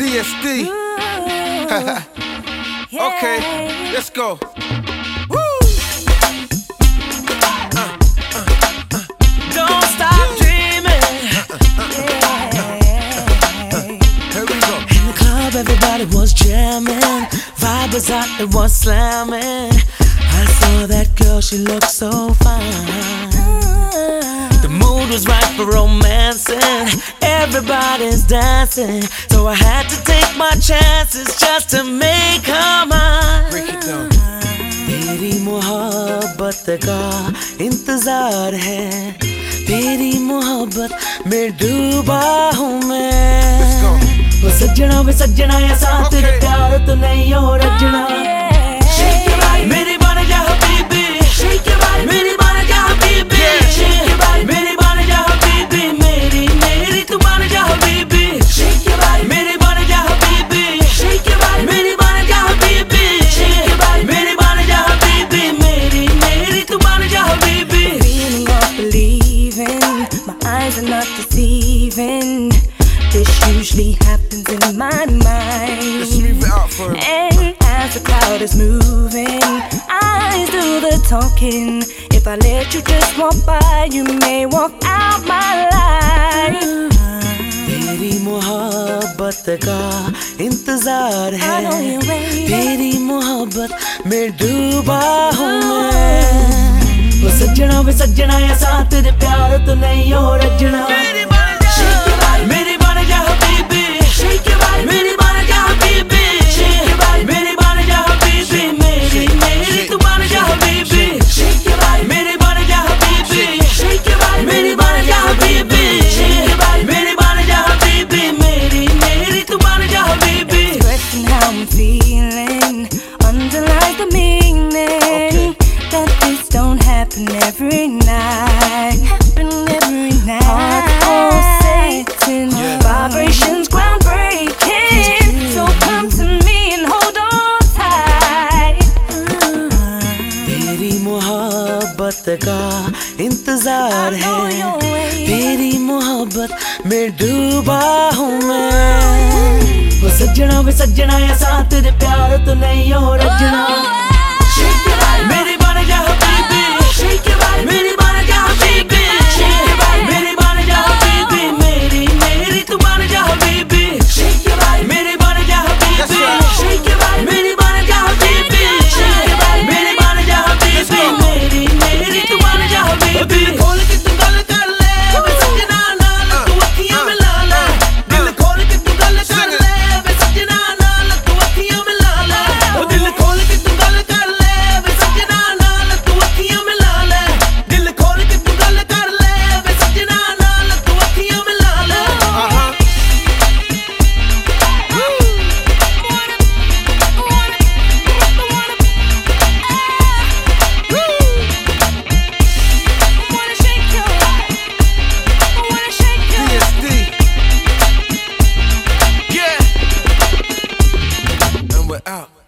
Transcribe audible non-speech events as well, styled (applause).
DSD. (laughs) okay, let's go. Uh, uh, uh, Don't stop dreaming. Here we go. In the club, everybody was jamming. Vibe was out, it was slamming. I saw that girl, she looked so fine The mood was right for romancing. Everybody's dancing. So I had to take my chances just to make her mine. Break it down. तेरी मोहब्बत का इंतजार है तेरी मोहब्बत में डूबा हूँ मैं Let's go. वो सज्जना वे सज्जना ऐसा तेरे Okay. प्यार तो नहीं हो रजना Shake your body, मेरी deceiving. This usually happens in my Let's mind. smooth it out for him. And as the crowd is moving, eyes do the talking. If I let you just walk by, you may walk out my life. तेरी मोहब्बत का इंतजार है I know you're waiting. तेरी मोहब्बत में डूबा हूँ मैं ਉਹ ਸੱਜਣਾ ਵੇ ਸੱਜਣਾ ਆ ਸਾਥ ਦੇ ਪਿਆਰ ਤੋਂ ਨਹੀਂ ਹੋ ਰੱਜਣਾ। Happen every night. Happen every night. Heart pulsating, vibrations groundbreaking. So come to me and hold on tight. तेरी मोहब्बत का इंतज़ार है. तेरी मोहब्बत में डूबा हूँ मैं वो सज्जना वे सज्जना ऐसा तेरे प्यार तो नहीं हो रजना out.